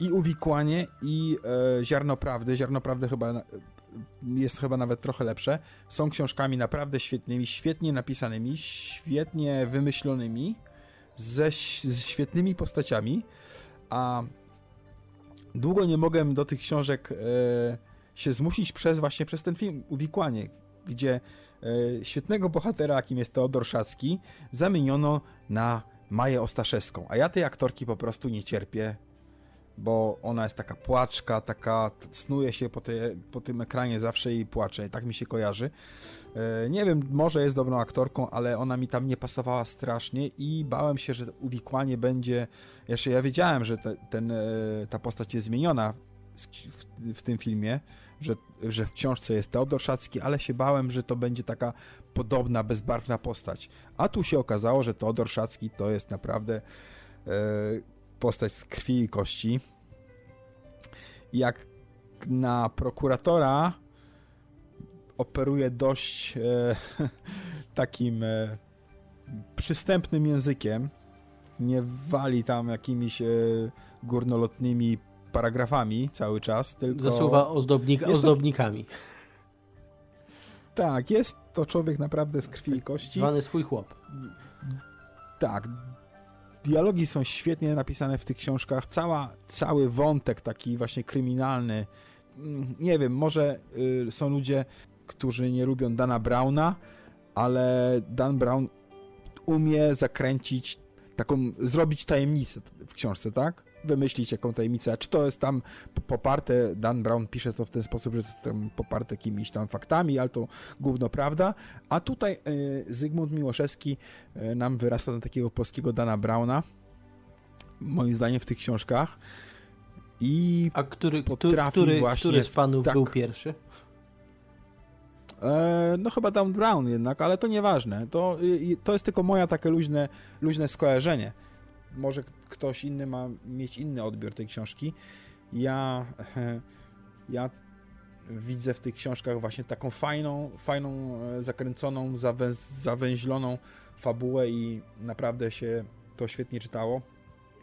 i uwikłanie, i e, ziarno prawdy. Ziarno prawdy chyba jest chyba nawet trochę lepsze. Są książkami naprawdę świetnymi, świetnie napisanymi, świetnie wymyślonymi, ze, z świetnymi postaciami, a długo nie mogłem do tych książek e, się zmusić przez właśnie przez ten film Uwikłanie, gdzie e, świetnego bohatera, jakim jest Teodor Szacki, zamieniono na Maję Ostaszewską, a ja tej aktorki po prostu nie cierpię bo ona jest taka płaczka, taka snuje się po, po tym ekranie zawsze i płacze, tak mi się kojarzy. E, nie wiem, może jest dobrą aktorką, ale ona mi tam nie pasowała strasznie i bałem się, że uwikłanie będzie. Jeszcze ja wiedziałem, że te, ten, e, ta postać jest zmieniona w, w, tym filmie, że, że w książce jest Teodor Szacki, ale się bałem, że to będzie taka podobna, bezbarwna postać. A tu się okazało, że Teodor Szacki to jest naprawdę. E, postać z krwi i kości. Jak na prokuratora operuje dość e, takim e, przystępnym językiem. Nie wali tam jakimiś e, górnolotnymi paragrafami cały czas, tylko... Zasuwa ozdobnik, ozdobnikami. Tak, jest to człowiek naprawdę z krwi i kości. Zwany swój chłop. Tak, dialogi są świetnie napisane w tych książkach. Cała, cały wątek taki właśnie kryminalny. Mm, nie wiem, może y, są ludzie, którzy nie lubią Dana Browna, ale Dan Brown umie zakręcić taką, zrobić tajemnicę w książce, tak? Wymyślić jaką tajemnicę. Czy to jest tam poparte, Dan Brown pisze to w ten sposób, że to tam poparte jakimiś tam faktami, ale to gówno prawda. A tutaj y, Zygmunt Miłoszewski y, nam wyrasta do takiego polskiego Dana Browna, moim zdaniem w tych książkach. I A który, potrafi który, właśnie, który z panów tak, był pierwszy? E, no chyba Dan Brown jednak, ale to nieważne. To, to jest tylko moja takie luźne, luźne skojarzenie. Może ktoś inny ma mieć inny odbiór tej książki. Ja, ja widzę w tych książkach właśnie taką fajną, fajną, e, zakręconą, zawęz, zawęźloną fabułę i naprawdę się to świetnie czytało.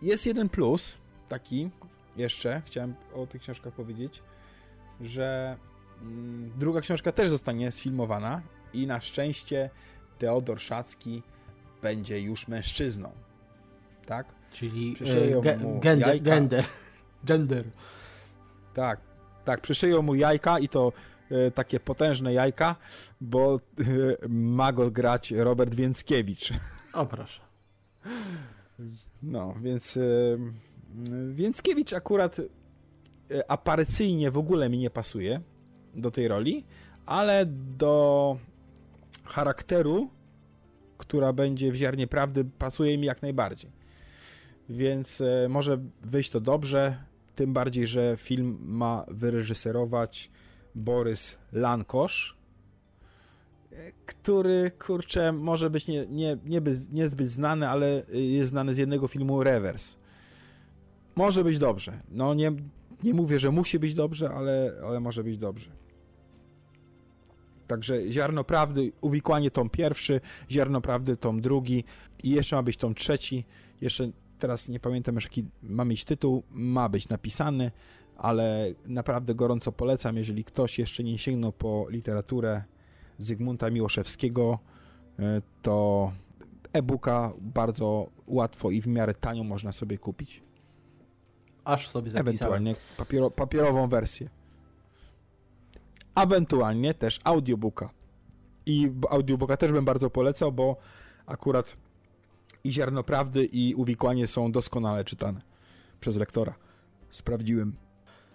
Jest jeden plus, taki jeszcze, chciałem o tych książkach powiedzieć, że Mm, druga książka też zostanie sfilmowana i na szczęście Teodor Szacki będzie już mężczyzną. Tak? Czyli e, gender, gender. Gender. Tak, tak, przyszyją mu jajka i to e, takie potężne jajka, bo e, ma go grać Robert Więckiewicz. O proszę. No, więc e, Więckiewicz akurat e, aparycyjnie w ogóle mi nie pasuje do tej roli, ale do charakteru, która będzie w ziarnie prawdy, pasuje mi jak najbardziej. Więc e, może wyjść to dobrze, tym bardziej, że film ma wyreżyserować Borys Lankosz, e, który, kurczę, może być nie, nie, nie, niezbyt znany, ale jest znany z jednego filmu Reverse. Może być dobrze. No nie, nie mówię, że musi być dobrze, ale, ale może być dobrze. Także ziarno prawdy, uwikłanie tom pierwszy, ziarno prawdy tom drugi i jeszcze ma być tom trzeci. Jeszcze teraz nie pamiętam już jaki ma mieć tytuł, ma być napisany, ale naprawdę gorąco polecam, jeżeli ktoś jeszcze nie sięgnął po literaturę Zygmunta Miłoszewskiego, e, to e-booka bardzo łatwo i w miarę tanio można sobie kupić. Aż sobie zapisałem. Ewentualnie papiero, papierową wersję ewentualnie też audiobooka. I audiobooka też bym bardzo polecał, bo akurat i ziarno prawdy i uwikłanie są doskonale czytane przez lektora. Sprawdziłem.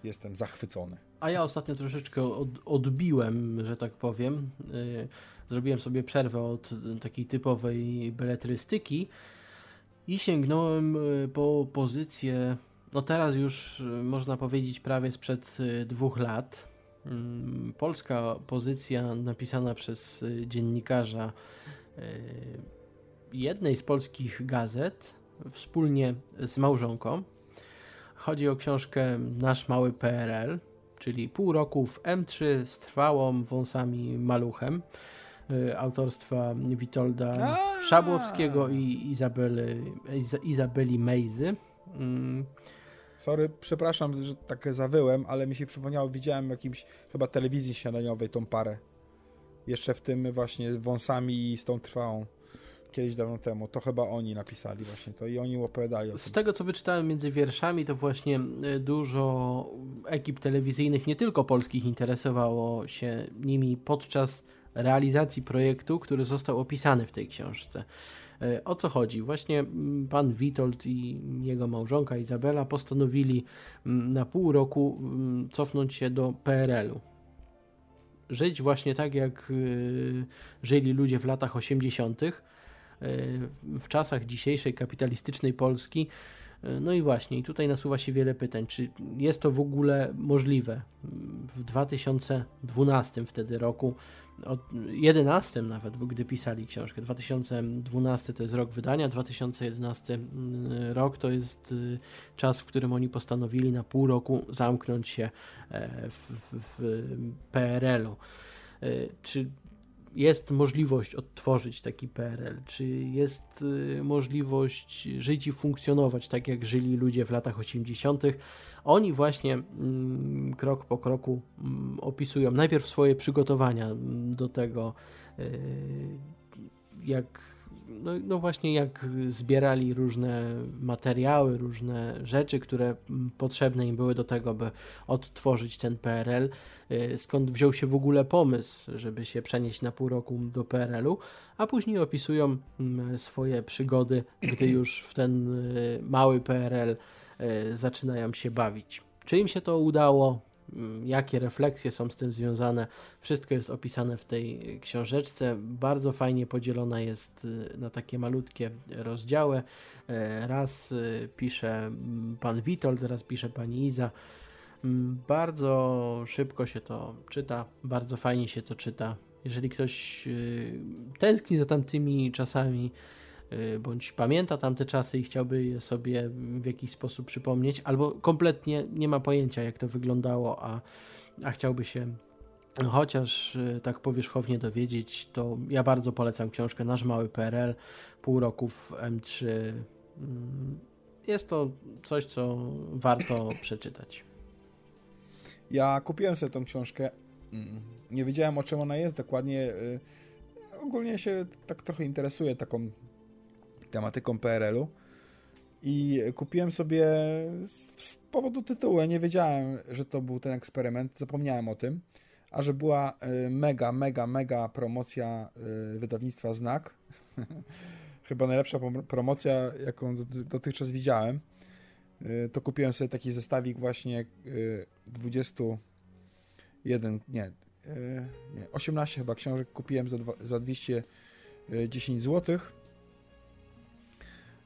Jestem zachwycony. a ja ostatnio troszeczkę od, odbiłem, że tak powiem. Yy, zrobiłem sobie przerwę od takiej typowej beletrystyki i sięgnąłem y, po pozycję, no teraz już y, można powiedzieć prawie sprzed y, dwóch lat. Mm, polska pozycja napisana przez dziennikarza jednej z polskich gazet wspólnie z małżonką. Chodzi o książkę Nasz Mały PRL, czyli pół roku w M3 z trwałą wąsami maluchem autorstwa Witolda A! Szabłowskiego i Izabeli, Izabeli Mejzy. Mm. Sorry, przepraszam, że tak zawyłem, ale mi się przypomniało, widziałem w jakimś chyba telewizji śniadaniowej tą parę. Jeszcze w tym właśnie wąsami i z tą trwałą kiedyś dawno temu. To chyba oni napisali właśnie to i oni opowiadali o Z tym. tego, co wyczytałem między wierszami, to właśnie e, dużo ekip telewizyjnych, nie tylko polskich, interesowało się nimi podczas realizacji projektu, który został opisany w tej książce. E, o co chodzi? Właśnie pan Witold i jego małżonka Izabela postanowili na pół roku cofnąć się do PRL-u. Żyć właśnie tak, jak e, żyli ludzie w latach 80., e, w czasach dzisiejszej kapitalistycznej Polski. No i właśnie, i tutaj nasuwa się wiele pytań, czy jest to w ogóle możliwe? W 2012 wtedy roku od 11 nawet, bo gdy pisali książkę. 2012 to jest rok wydania, 2011 mm, rok to jest y, czas, w którym oni postanowili na pół roku zamknąć się e, w, w, w PRL-u. E, czy jest możliwość odtworzyć taki PRL? Czy jest y, możliwość żyć i funkcjonować tak, jak żyli ludzie w latach 80.? Oni właśnie mm, krok po kroku mm, opisują najpierw swoje przygotowania mm, do tego, y, jak no, no, właśnie jak zbierali różne materiały, różne rzeczy, które potrzebne im były do tego, by odtworzyć ten PRL, y, skąd wziął się w ogóle pomysł, żeby się przenieść na pół roku do PRL-u, a później opisują swoje przygody, gdy już w ten y, mały PRL E, zaczynają się bawić. Czy im się to udało? Jakie refleksje są z tym związane? Wszystko jest opisane w tej książeczce. Bardzo fajnie podzielona jest y, na takie malutkie rozdziały. E, raz y, pisze pan Witold, raz pisze pani Iza. Bardzo szybko się to czyta, bardzo fajnie się to czyta. Jeżeli ktoś y, tęskni za tamtymi czasami, bądź pamięta tamte czasy i chciałby je sobie w jakiś sposób przypomnieć, albo kompletnie nie ma pojęcia, jak to wyglądało, a, a chciałby się chociaż y, tak powierzchownie dowiedzieć, to ja bardzo polecam książkę Nasz Mały PRL, pół roku w M3. Mm, jest to coś, co warto przeczytać. Ja kupiłem sobie tą książkę. Mm, nie wiedziałem o czym ona jest dokładnie. Y, ogólnie się tak trochę interesuję taką tematyką PRL-u. I kupiłem sobie z, z powodu tytułu. nie wiedziałem, że to był ten eksperyment, zapomniałem o tym. A że była y, mega, mega, mega promocja y, wydawnictwa Znak. Chyba najlepsza promocja, jaką dotychczas widziałem. Y, to kupiłem sobie taki zestawik właśnie 21, nie, nie 18 chyba książek kupiłem za, za 210 złotych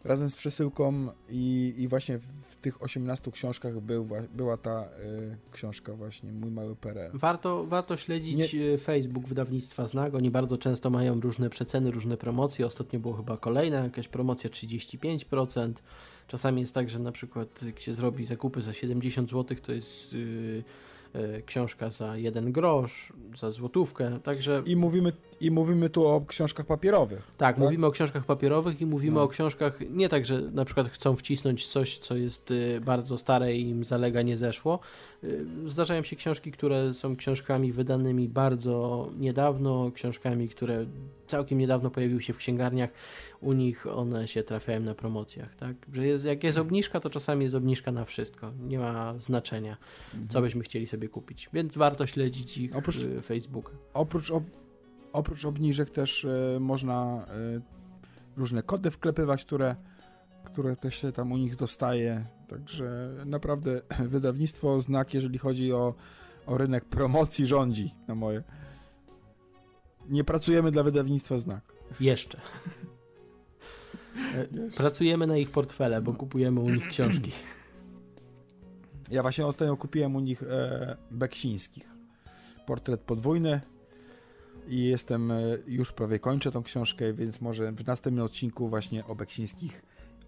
razem z przesyłką i, i właśnie w tych 18 książkach był, była ta y, książka właśnie, Mój Mały PRL. Warto, warto śledzić Nie... E, Facebook wydawnictwa Znak, oni bardzo często mają różne przeceny, różne promocje, ostatnio było chyba kolejna jakaś promocja 35%, czasami jest tak, że na przykład jak się zrobi zakupy za 70 zł, to jest... Yy, E, książka za jeden grosz, za złotówkę, także... I mówimy, I mówimy tu o książkach papierowych. Tak, tak? mówimy o książkach papierowych i mówimy no. o książkach nie tak, że na przykład chcą wcisnąć coś, co jest y, bardzo stare i im zalega nie zeszło. Y, zdarzają się książki, które są książkami wydanymi bardzo niedawno, książkami, które całkiem niedawno pojawiły się w księgarniach, u nich one się trafiają na promocjach, tak? Że jest, jak jest obniżka, to czasami jest obniżka na wszystko. Nie ma znaczenia, mhm. co byśmy chcieli sobie kupić. Więc warto śledzić ich oprócz, y, Facebooka. Oprócz, ob, oprócz obniżek też y, można y, różne kody wklepywać, które, które też się tam u nich dostaje. Także naprawdę wydawnictwo znak, jeżeli chodzi o O rynek promocji rządzi na moje. Nie pracujemy dla wydawnictwa Znak. Jeszcze. E, pracujemy na ich portfele, bo kupujemy u nich książki. Ja właśnie ostatnio kupiłem u nich e, Beksińskich. Portret podwójny i jestem, e, już prawie kończę tą książkę, więc może w następnym odcinku właśnie o Beksińskich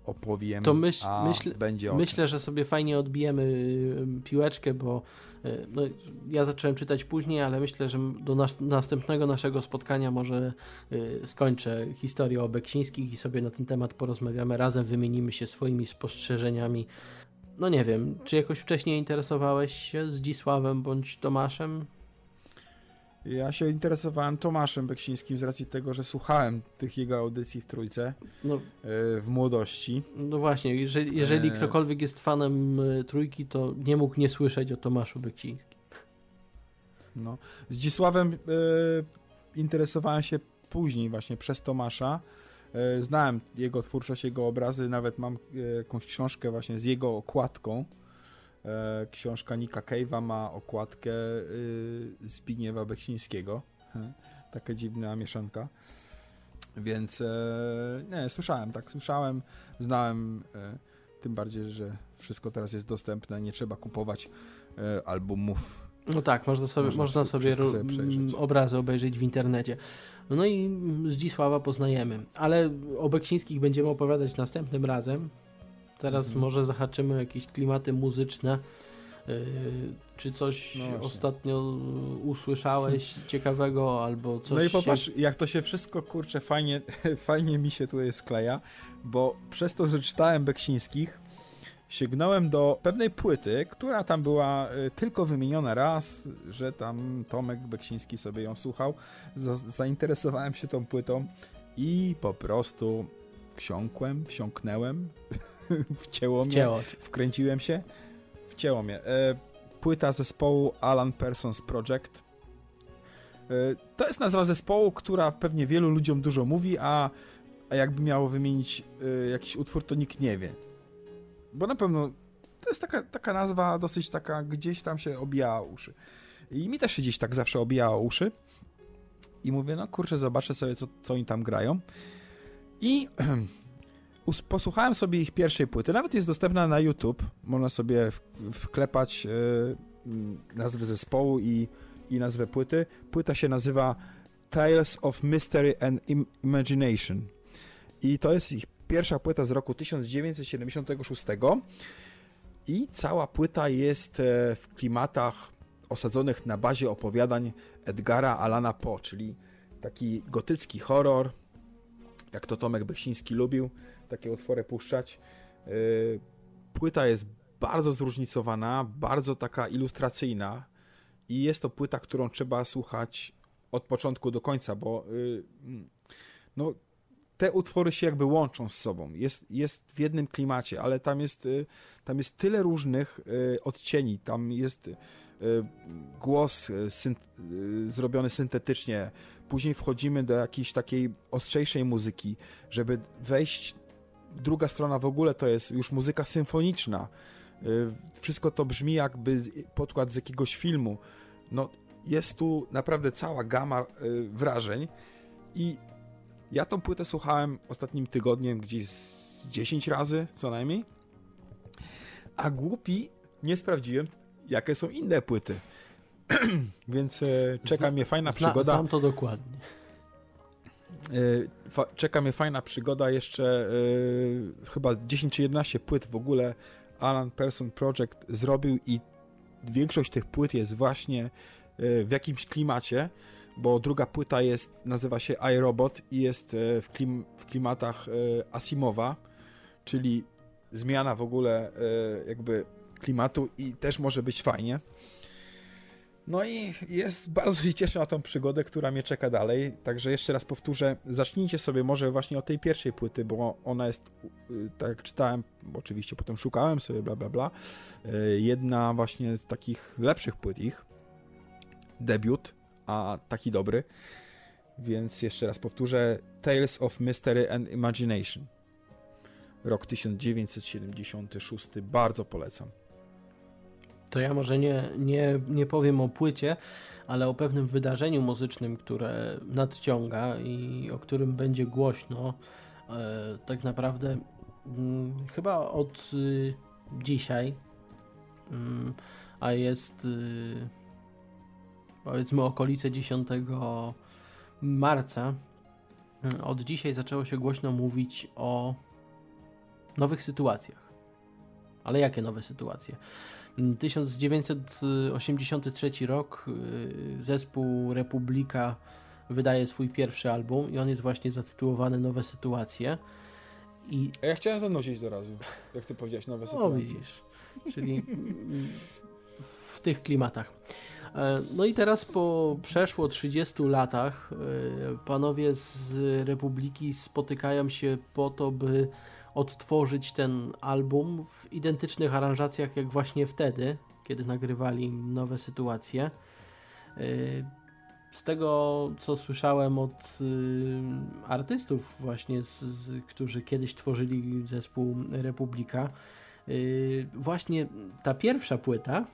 opowiem, to myśl, a myśl, będzie Myślę, że sobie fajnie odbijemy piłeczkę, bo y, no, ja zacząłem czytać później, ale myślę, że do nas, następnego naszego spotkania może y, skończę historię o Beksińskich i sobie na ten temat porozmawiamy razem, wymienimy się swoimi spostrzeżeniami. No nie wiem, czy jakoś wcześniej interesowałeś się Zdzisławem bądź Tomaszem? Ja się interesowałem Tomaszem Beksińskim z racji tego, że słuchałem tych jego audycji w Trójce no, e, w młodości. No właśnie, jeżeli, jeżeli e... ktokolwiek jest fanem e, Trójki, to nie mógł nie słyszeć o Tomaszu Beksińskim. No. Z Dzisławem e, interesowałem się później właśnie przez Tomasza. E, znałem jego twórczość, jego obrazy, nawet mam jakąś książkę właśnie z jego okładką książka Nika Cave'a ma okładkę y, Zbigniewa Beksińskiego. Taka dziwna mieszanka. Więc e, nie, słyszałem, tak, słyszałem, znałem, e, tym bardziej, że wszystko teraz jest dostępne, nie trzeba kupować albumów. No tak, można sobie, można, można sobie, sobie obrazy obejrzeć w internecie. No i Zdzisława poznajemy, ale o Beksińskich będziemy opowiadać następnym razem, Teraz mhm. może zahaczymy o jakieś klimaty muzyczne. Yy, czy coś no ostatnio usłyszałeś ciekawego albo coś? No i popatrz, się... jak to się wszystko kurczę fajnie, fajnie mi się tutaj skleja, bo przez to, że czytałem Beksińskich, sięgnąłem do pewnej płyty, która tam była y, tylko wymieniona raz, że tam Tomek Beksiński sobie ją słuchał. zainteresowałem się tą płytą i po prostu wsiąkłem, wsiąknęłem wcięło mnie, Wcięło. wkręciłem się, wcięło mnie. E, płyta zespołu Alan Parsons Project. E, to jest nazwa zespołu, która pewnie wielu ludziom dużo mówi, a, a jakby miało wymienić e, jakiś utwór, to nikt nie wie. Bo na pewno to jest taka, taka nazwa dosyć taka, gdzieś tam się obijała uszy. I mi też się gdzieś tak zawsze obijało uszy. I mówię, no kurczę, zobaczę sobie, co, co oni tam grają. I posłuchałem sobie ich pierwszej płyty, nawet jest dostępna na YouTube, można sobie wklepać nazwę zespołu i, i nazwę płyty. Płyta się nazywa Tales of Mystery and Imagination. I to jest ich pierwsza płyta z roku 1976 i cała płyta jest e, w klimatach osadzonych na bazie opowiadań Edgara Alana Poe, czyli taki gotycki horror, jak to Tomek Beksiński lubił, takie utwory puszczać. Y, płyta jest bardzo zróżnicowana, bardzo taka ilustracyjna i jest to płyta, którą trzeba słuchać od początku do końca, bo y, no, te utwory się jakby łączą z sobą. Jest, jest w jednym klimacie, ale tam jest, y, tam jest tyle różnych odcieni. Tam jest głos zrobiony syntetycznie. Później wchodzimy do jakiejś takiej ostrzejszej muzyki, żeby wejść druga strona w ogóle to jest już muzyka symfoniczna. Y, wszystko to brzmi jakby podkład z jakiegoś filmu. No, jest tu naprawdę cała gama y, wrażeń i ja tą płytę słuchałem ostatnim tygodniem gdzieś z 10 razy co najmniej, a głupi nie sprawdziłem, jakie są inne płyty. Więc y, czeka mnie fajna Zna, przygoda. Znam to dokładnie. Y, czeka mnie fajna przygoda, jeszcze yy, chyba 10 czy 11 płyt w ogóle Alan Person Project zrobił i większość tych płyt jest właśnie yy, w jakimś klimacie, bo druga płyta jest, nazywa się iRobot i jest w, klim, w klimatach Asimowa, czyli zmiana w ogóle jakby klimatu i też może być fajnie. No i jest bardzo się cieszę na tą przygodę, która mnie czeka dalej. Także jeszcze raz powtórzę, zacznijcie sobie może właśnie od tej pierwszej płyty, bo ona jest, y, tak jak czytałem, oczywiście potem szukałem sobie, bla bla bla, y, jedna właśnie z takich lepszych płyt ich, debiut, a taki dobry. Więc jeszcze raz powtórzę, Tales of Mystery and Imagination. Rok 1976, bardzo polecam. To ja może nie, nie, nie powiem o płycie, ale o pewnym wydarzeniu muzycznym, które nadciąga i o którym będzie głośno e, tak naprawdę mm, chyba od y, dzisiaj, mm, a jest y, powiedzmy okolice 10 marca. Od dzisiaj zaczęło się głośno mówić o nowych sytuacjach. Ale jakie nowe sytuacje? 1983 rok y, zespół Republika wydaje swój pierwszy album i on jest właśnie zatytułowany Nowe Sytuacje. I... A ja chciałem zanosić do razu, jak ty powiedziałeś, nowe sytuacje. O, widzisz. Czyli w tych klimatach. E, no i teraz po przeszło 30 latach e, panowie z Republiki spotykają się po to, by odtworzyć ten album w identycznych aranżacjach jak właśnie wtedy, kiedy nagrywali nowe sytuacje. Y, z tego, co słyszałem od y, artystów właśnie, z, z, którzy kiedyś tworzyli zespół Republika, y, właśnie ta pierwsza płyta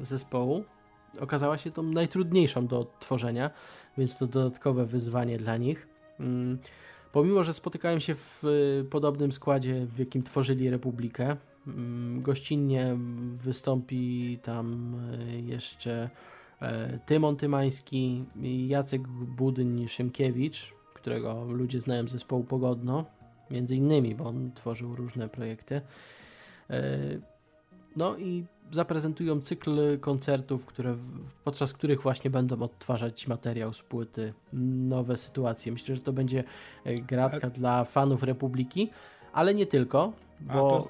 zespołu okazała się tą najtrudniejszą do odtworzenia, więc to dodatkowe wyzwanie dla nich. Pomimo, że spotykają się w y, podobnym składzie, w jakim tworzyli Republikę, mm, gościnnie wystąpi tam y, jeszcze e, Tymon Tymański, Jacek Budyń-Szymkiewicz, którego ludzie znają z zespołu Pogodno, między innymi, bo on tworzył różne projekty. E, no i zaprezentują cykl koncertów, które, podczas których właśnie będą odtwarzać materiał z płyty, nowe sytuacje. Myślę, że to będzie e, gratka A... dla fanów Republiki, ale nie tylko, bo... To...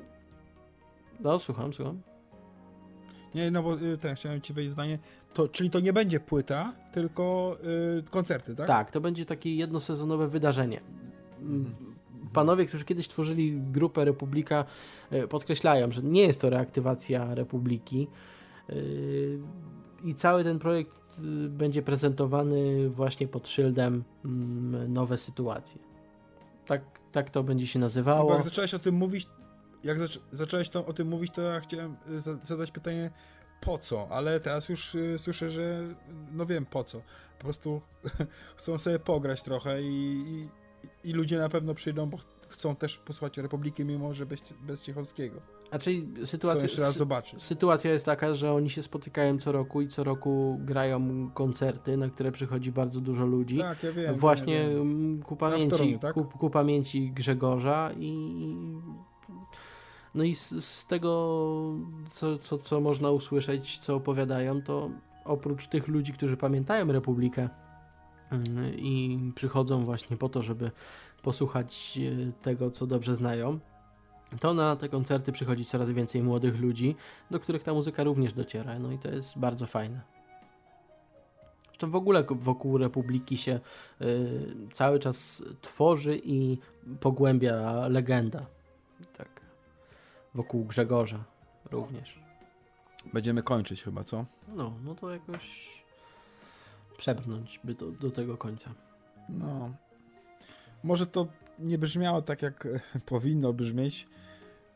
No, słucham, słucham. Nie, no bo y, ten, chciałem ci wejść zdanie. To, czyli to nie będzie płyta, tylko y, koncerty, tak? Tak, to będzie takie jednosezonowe wydarzenie. Mhm panowie, którzy kiedyś tworzyli grupę Republika, e, podkreślają, że nie jest to reaktywacja Republiki. E, I cały ten projekt e, będzie prezentowany właśnie pod szyldem mm, nowe sytuacje. Tak, tak to będzie się nazywało. Jak zacząłeś o tym mówić, jak zacząłeś to, o tym mówić, to ja chciałem zadać pytanie, po co, ale teraz już słyszę, że no wiem po co. Po prostu chcą sobie pograć trochę i, i, i ludzie na pewno przyjdą, bo chcą też posłuchać Republiki, mimo że bez, bez Ciechowskiego. A czyli sytuacja, jeszcze raz zobaczyć. sytuacja jest taka, że oni się spotykają co roku i co roku grają koncerty, na które przychodzi bardzo dużo ludzi. Tak, ja wiem. Właśnie ja wiem. Mm, ku, pamięci, tak? ku, ku, pamięci Grzegorza i no i z, z tego, co, co, co można usłyszeć, co opowiadają, to oprócz tych ludzi, którzy pamiętają Republikę, i przychodzą właśnie po to, żeby posłuchać e, tego, co dobrze znają, to na te koncerty przychodzi coraz więcej młodych ludzi, do których ta muzyka również dociera. No i to jest bardzo fajne. Zresztą w ogóle wokół Republiki się y, cały czas tworzy i pogłębia legenda. Tak. Wokół Grzegorza również. Będziemy kończyć chyba, co? No, no to jakoś przebrnąć by do, do tego końca. No. Może to nie brzmiało tak, jak powinno brzmieć,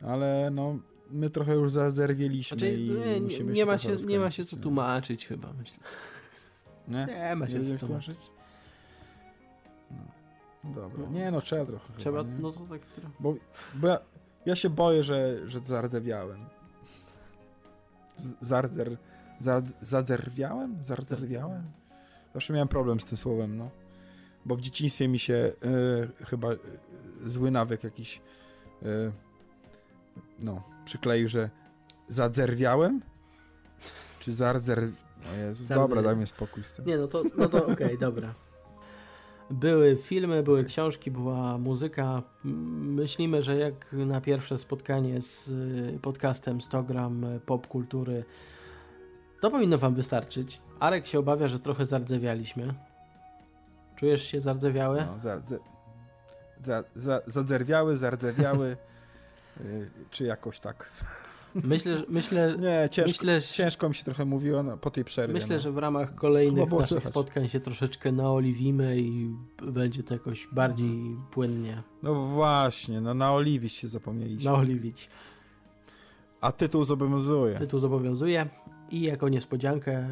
ale no, my trochę już zazerwieliśmy znaczy, i nie, musimy nie, ma się, nie ma się co tłumaczyć chyba, myślę. Nie? Nie ma się nie co tłumaczyć. No. Dobra. Nie no, trzeba trochę. Trzeba, chyba, no to tak trochę. Bo, bo ja, ja, się boję, że, że zardzewiałem. Zardzer... Zadzerwiałem? Zardzewiałem? Zawsze miałem problem z tym słowem, no. Bo w dzieciństwie mi się y, chyba y, zły nawyk jakiś y, no, przykleił, że zadzerwiałem? Czy zardzer... O Jezus, dobra, daj mi spokój z tym. Nie, no to, no to okej, okay, dobra. Były filmy, były książki, była muzyka. Myślimy, że jak na pierwsze spotkanie z podcastem 100 gram popkultury, to powinno wam wystarczyć. Arek się obawia, że trochę zardzewialiśmy. Czujesz się zardzewiały? No, za, za, za, za, zadzerwiały, zardzewiały, yy, czy jakoś tak. Myślę, myślę, nie, ciężko, myślę, ciężko mi się trochę mówiło no, po tej przerwie. Myślę, no. że w ramach kolejnych naszych słychać. spotkań się troszeczkę naoliwimy i będzie to jakoś bardziej płynnie. No właśnie, no naoliwić się zapomnieliśmy. Naoliwić. A tytuł zobowiązuje. Tytuł zobowiązuje. I jako niespodziankę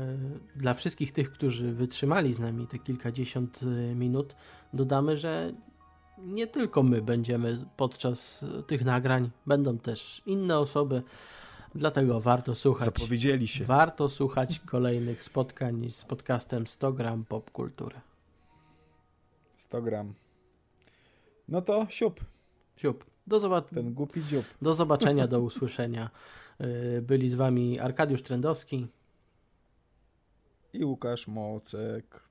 dla wszystkich tych, którzy wytrzymali z nami te kilkadziesiąt e, minut, dodamy, że nie tylko my będziemy podczas tych nagrań, będą też inne osoby, dlatego warto słuchać. Zapowiedzieli się. Warto słuchać kolejnych spotkań z podcastem 100 gram popkultury. 100 gram. No to siup, Siup. Do, zobac- ten głupi dziób. do zobaczenia, do usłyszenia. Y, Byli z wami Arkadiusz Trendowski. I Łukasz Mocek.